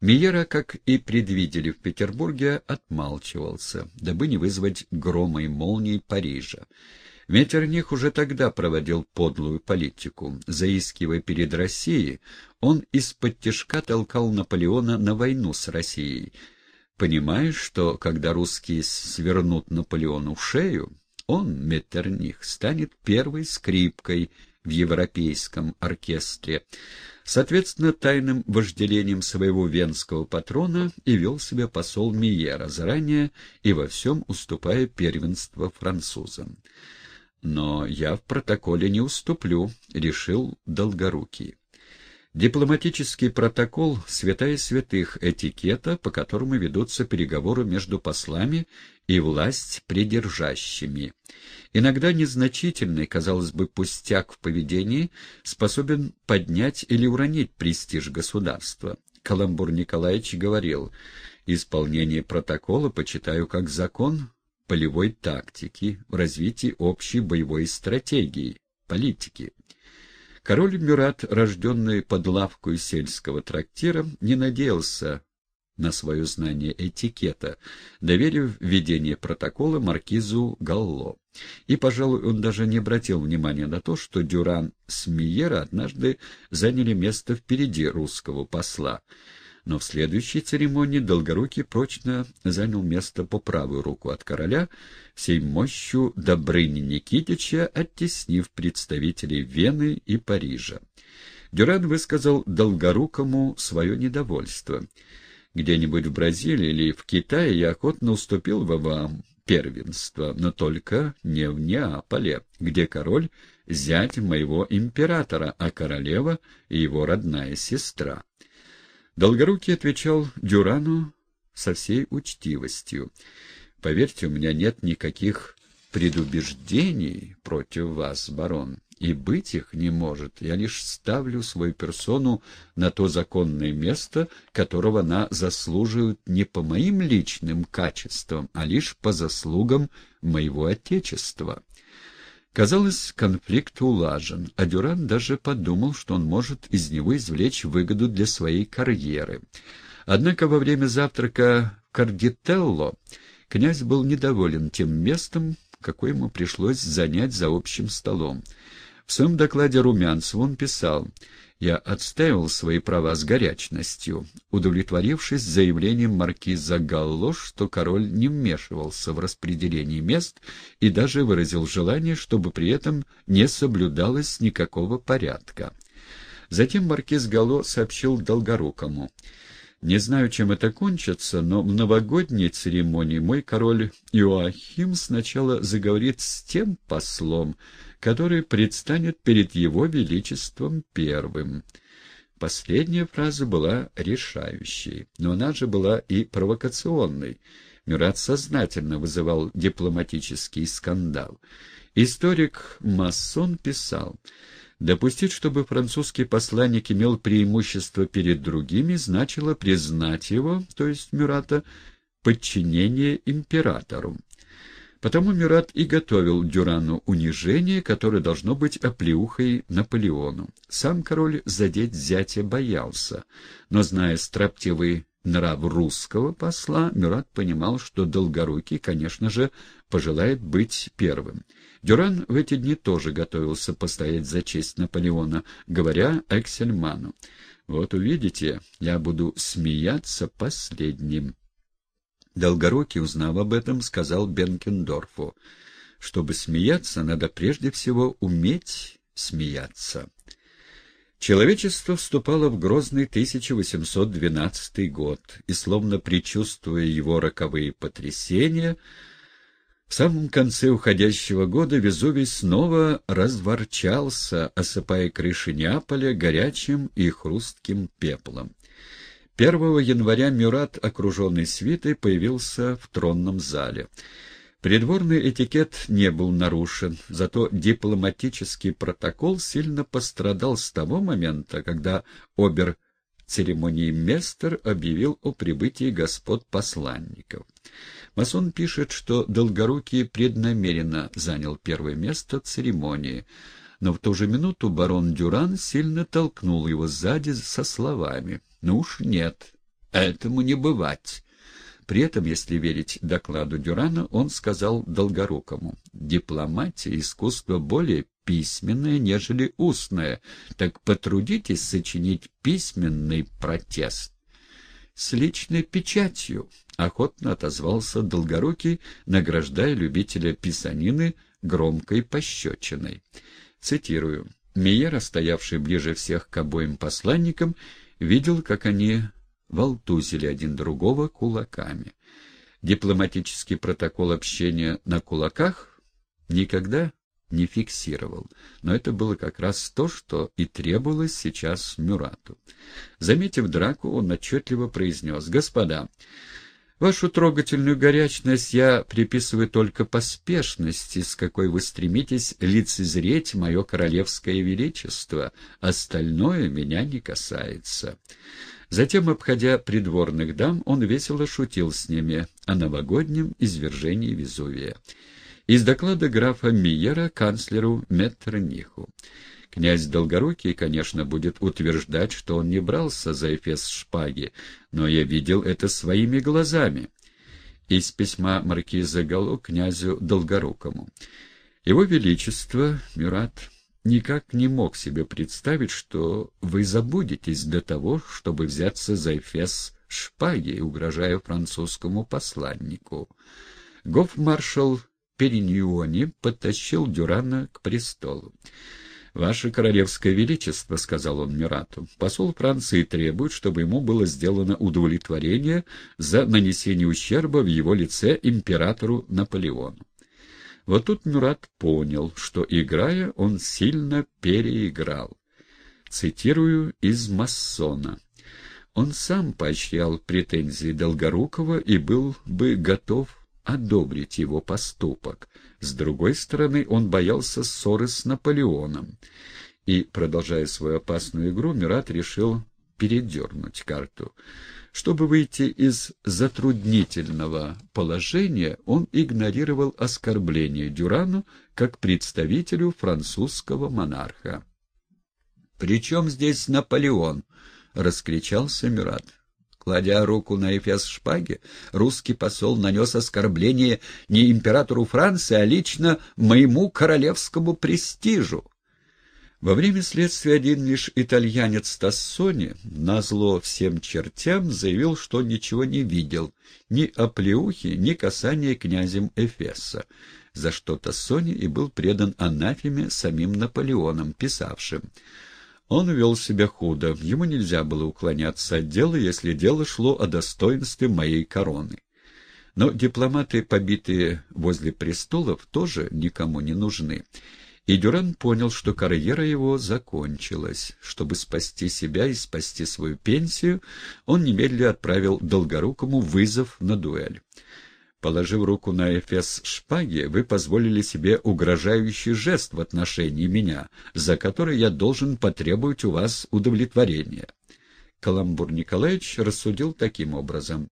Миера, как и предвидели в Петербурге, отмалчивался, дабы не вызвать грома и молний Парижа. Метерних уже тогда проводил подлую политику. Заискивая перед Россией, он из-под тяжка толкал Наполеона на войну с Россией, понимая, что когда русские свернут Наполеону в шею, он, Меттерних, станет первой скрипкой в европейском оркестре. Соответственно, тайным вожделением своего венского патрона и вел себя посол Миера, заранее и во всем уступая первенство французам. «Но я в протоколе не уступлю», — решил Долгорукий. Дипломатический протокол — святая святых этикета, по которому ведутся переговоры между послами и власть придержащими. Иногда незначительный, казалось бы, пустяк в поведении способен поднять или уронить престиж государства. Каламбур Николаевич говорил, «Исполнение протокола почитаю как закон полевой тактики в развитии общей боевой стратегии, политики». Король Мюрат, рожденный под лавку сельского трактира, не надеялся на свое знание этикета, доверив ведение протокола маркизу Галло. И, пожалуй, он даже не обратил внимания на то, что Дюран с Миера однажды заняли место впереди русского посла. Но в следующей церемонии Долгорукий прочно занял место по правую руку от короля, всей мощью Добрыни Никитича оттеснив представителей Вены и Парижа. Дюран высказал Долгорукому свое недовольство — где-нибудь в Бразилии или в Китае я охотно уступил бы вам первенство, но только не в Неаполе, где король — зять моего императора, а королева — его родная сестра. Долгорукий отвечал Дюрану со всей учтивостью. «Поверьте, у меня нет никаких предубеждений против вас, барон и быть их не может. Я лишь ставлю свою персону на то законное место, которого она заслуживает не по моим личным качествам, а лишь по заслугам моего Отечества. Казалось, конфликт улажен, а Дюран даже подумал, что он может из него извлечь выгоду для своей карьеры. Однако во время завтрака в Кардителло князь был недоволен тем местом, какое ему пришлось занять за общим столом. В своем докладе Румянцеву он писал «Я отстаивал свои права с горячностью, удовлетворившись заявлением маркиза Галло, что король не вмешивался в распределение мест и даже выразил желание, чтобы при этом не соблюдалось никакого порядка». Затем маркиз Галло сообщил Долгорукому не знаю, чем это кончится, но в новогодней церемонии мой король Иоахим сначала заговорит с тем послом, который предстанет перед его величеством первым. Последняя фраза была решающей, но она же была и провокационной. Мюрат сознательно вызывал дипломатический скандал. Историк Массон писал... Допустить, чтобы французский посланник имел преимущество перед другими, значило признать его, то есть Мюрата, подчинение императору. Потому Мюрат и готовил Дюрану унижение, которое должно быть оплеухой Наполеону. Сам король задеть зятя боялся, но, зная строптивый нрав русского посла, Мюрат понимал, что Долгорукий, конечно же, пожелает быть первым. Дюран в эти дни тоже готовился постоять за честь Наполеона, говоря Эксельману. «Вот увидите, я буду смеяться последним». Долгорукий, узнав об этом, сказал Бенкендорфу, «Чтобы смеяться, надо прежде всего уметь смеяться». Человечество вступало в грозный 1812 год, и, словно предчувствуя его роковые потрясения, в самом конце уходящего года Везувий снова разворчался, осыпая крыши Неаполя горячим и хрустким пеплом. 1 января Мюрат, окруженный свитой, появился в тронном зале. Придворный этикет не был нарушен, зато дипломатический протокол сильно пострадал с того момента, когда обер церемонии Местер объявил о прибытии господ посланников. Масон пишет, что Долгорукий преднамеренно занял первое место церемонии, но в ту же минуту барон Дюран сильно толкнул его сзади со словами «Ну уж нет, Этому не бывать. При этом, если верить докладу Дюрана, он сказал Долгорукому, «Дипломатия — искусство более письменное, нежели устное, так потрудитесь сочинить письменный протест». «С личной печатью», — охотно отозвался Долгорукий, награждая любителя писанины громкой пощечиной. Цитирую. Миера, стоявший ближе всех к обоим посланникам, видел, как они волтузили один другого кулаками. Дипломатический протокол общения на кулаках никогда не фиксировал, но это было как раз то, что и требовалось сейчас Мюрату. Заметив драку, он отчетливо произнес «Господа, Вашу трогательную горячность я приписываю только поспешности, с какой вы стремитесь лицезреть мое королевское величество. Остальное меня не касается». Затем, обходя придворных дам, он весело шутил с ними о новогоднем извержении Везувия. Из доклада графа Миера канцлеру Меттерниху. Князь Долгорукий, конечно, будет утверждать, что он не брался за эфес шпаги, но я видел это своими глазами. Из письма маркиза Гало князю Долгорукому. Его Величество, Мюрат, никак не мог себе представить, что вы забудетесь до того, чтобы взяться за эфес шпаги, угрожая французскому посланнику. Гофмаршал Периньони подтащил Дюрана к престолу. «Ваше Королевское Величество», — сказал он Мюрату, — «посол Франции требует, чтобы ему было сделано удовлетворение за нанесение ущерба в его лице императору Наполеону». Вот тут Мюрат понял, что, играя, он сильно переиграл. Цитирую из «Массона». Он сам поощрял претензии Долгорукова и был бы готов одобрить его поступок. С другой стороны, он боялся ссоры с Наполеоном. И, продолжая свою опасную игру, Мират решил передернуть карту. Чтобы выйти из затруднительного положения, он игнорировал оскорбление Дюрану как представителю французского монарха. «При здесь Наполеон?» — раскричался Мюрат. Кладя руку на эфес шпаги, русский посол нанес оскорбление не императору Франции, а лично моему королевскому престижу. Во время следствия один лишь итальянец Тассони, назло всем чертям, заявил, что ничего не видел, ни оплеухи, ни касания князем Эфеса, за что Тассони и был предан анафеме самим Наполеоном, писавшим он вел себя худо, ему нельзя было уклоняться от дела, если дело шло о достоинстве моей короны. Но дипломаты, побитые возле престолов, тоже никому не нужны. И Дюран понял, что карьера его закончилась. Чтобы спасти себя и спасти свою пенсию, он немедленно отправил Долгорукому вызов на дуэль. Положив руку на эфес шпаги, вы позволили себе угрожающий жест в отношении меня, за который я должен потребовать у вас удовлетворения. Каламбур Николаевич рассудил таким образом.